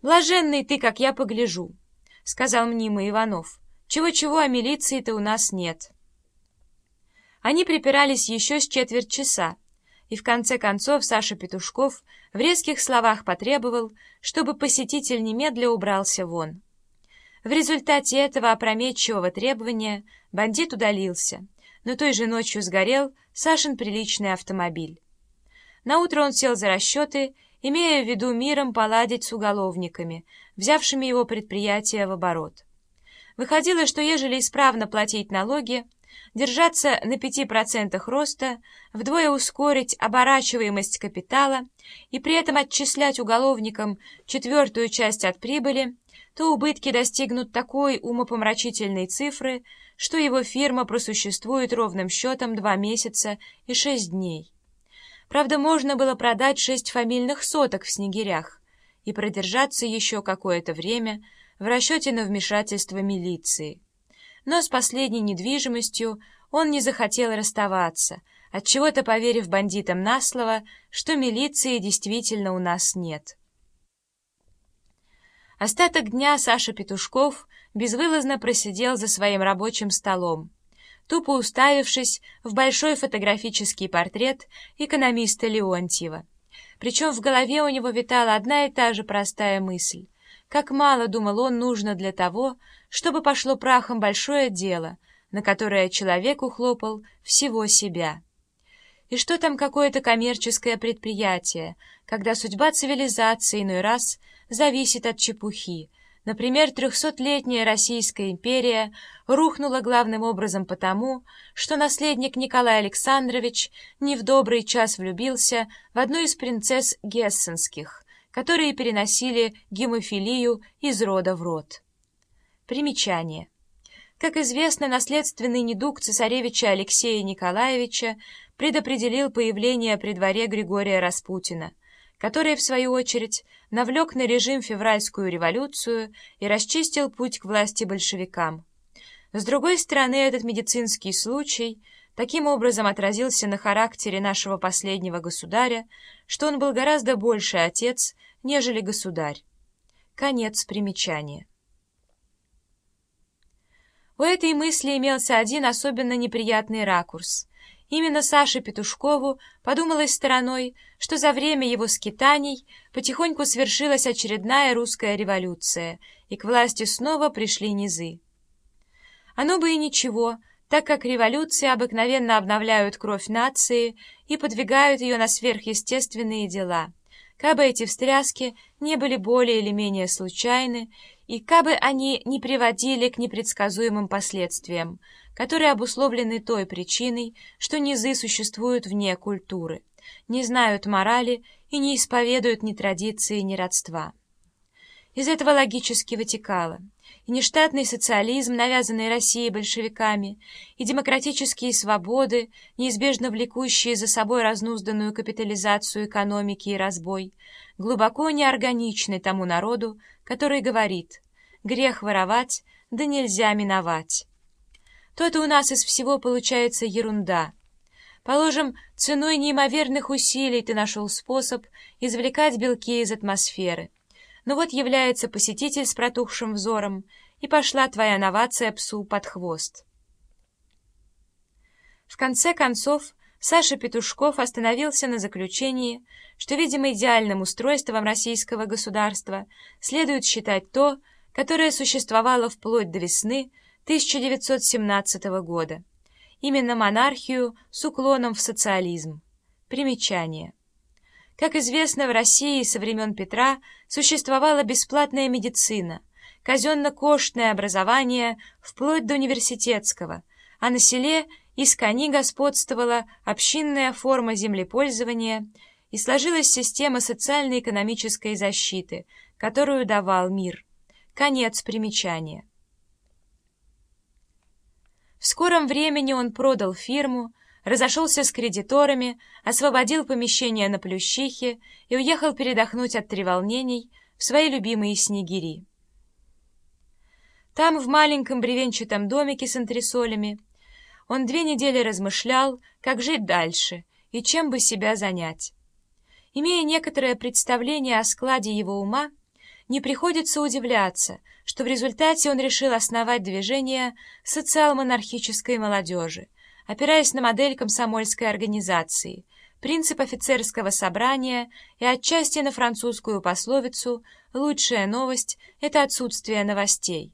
«Блаженный ты, как я погляжу», — сказал мнимый Иванов. «Чего-чего, а милиции-то у нас нет». Они припирались еще с четверть часа, и в конце концов Саша Петушков в резких словах потребовал, чтобы посетитель немедля убрался вон. В результате этого опрометчивого требования бандит удалился, но той же ночью сгорел Сашин приличный автомобиль. Наутро он сел за расчеты, имея в виду миром поладить с уголовниками, взявшими его предприятие в оборот. Выходило, что ежели исправно платить налоги, держаться на 5% роста, вдвое ускорить оборачиваемость капитала и при этом отчислять уголовникам четвертую часть от прибыли, то убытки достигнут такой умопомрачительной цифры, что его фирма просуществует ровным счетом два месяца и шесть дней. Правда, можно было продать шесть фамильных соток в Снегирях и продержаться еще какое-то время в расчете на вмешательство милиции. Но с последней недвижимостью он не захотел расставаться, отчего-то поверив бандитам на слово, что милиции действительно у нас нет. Остаток дня Саша Петушков безвылазно просидел за своим рабочим столом, тупо уставившись в большой фотографический портрет экономиста Леонтьева. Причем в голове у него витала одна и та же простая мысль. Как мало, думал он, нужно для того, чтобы пошло прахом большое дело, на которое человек ухлопал всего себя. И что там какое-то коммерческое предприятие, когда судьба цивилизации иной раз зависит от чепухи, Например, трехсотлетняя Российская империя рухнула главным образом потому, что наследник Николай Александрович не в добрый час влюбился в одну из принцесс гессенских, которые переносили гемофилию из рода в род. Примечание. Как известно, наследственный недуг цесаревича Алексея Николаевича предопределил появление при дворе Григория Распутина – который, в свою очередь, навлек на режим февральскую революцию и расчистил путь к власти большевикам. С другой стороны, этот медицинский случай таким образом отразился на характере нашего последнего государя, что он был гораздо больше отец, нежели государь. Конец примечания. У этой мысли имелся один особенно неприятный ракурс — Именно Саше Петушкову подумалось стороной, что за время его скитаний потихоньку свершилась очередная русская революция, и к власти снова пришли низы. Оно бы и ничего, так как революции обыкновенно обновляют кровь нации и подвигают ее на сверхъестественные дела, кабы эти встряски не были более или менее случайны, и кабы они не приводили к непредсказуемым последствиям, которые обусловлены той причиной, что низы существуют вне культуры, не знают морали и не исповедуют ни традиции, ни родства. Из этого логически вытекало и нештатный социализм, навязанный Россией большевиками, и демократические свободы, неизбежно влекущие за собой разнузданную капитализацию экономики и разбой, глубоко неорганичны тому народу, который говорит «грех воровать, да нельзя миновать». То-то у нас из всего получается ерунда. Положим, ценой неимоверных усилий ты нашел способ извлекать белки из атмосферы. Но вот является посетитель с протухшим взором, и пошла твоя новация псу под хвост. В конце концов, Саша Петушков остановился на заключении, что, видимо, идеальным устройством российского государства следует считать то, которое существовало вплоть до весны 1917 года. Именно монархию с уклоном в социализм. Примечание. Как известно, в России со времен Петра существовала бесплатная медицина, казенно-коштное образование вплоть до университетского, а на селе из кони господствовала общинная форма землепользования и сложилась система социально-экономической защиты, которую давал мир. Конец примечания. В скором времени он продал фирму, разошелся с кредиторами, освободил помещение на Плющихе и уехал передохнуть от треволнений в свои любимые снегири. Там, в маленьком бревенчатом домике с антресолями, он две недели размышлял, как жить дальше и чем бы себя занять. Имея некоторое представление о складе его ума, не приходится удивляться, что в результате он решил основать движение социал-монархической молодежи, опираясь на модель комсомольской организации, принцип офицерского собрания и отчасти на французскую пословицу «лучшая новость — это отсутствие новостей».